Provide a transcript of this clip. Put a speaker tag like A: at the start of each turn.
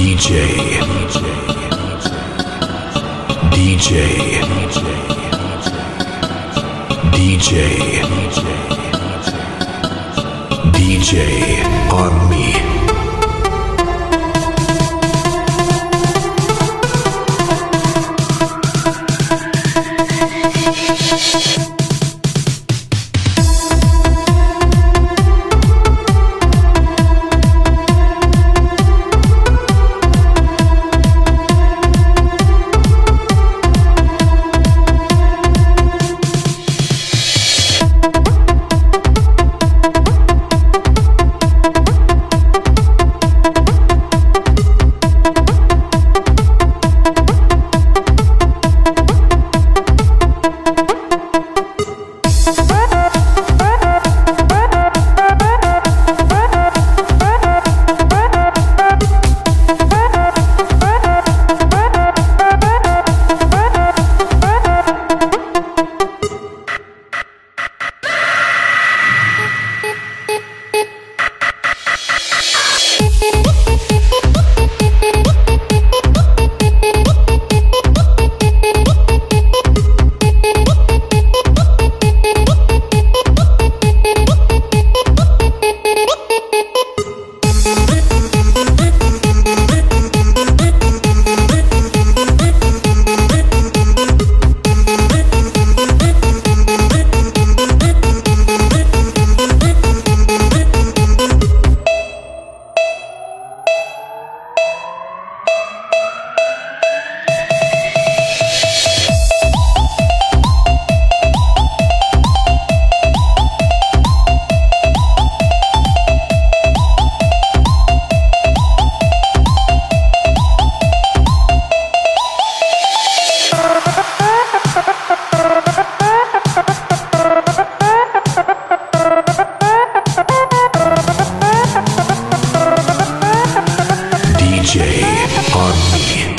A: DJ. DJ. DJ. DJ on me. on me.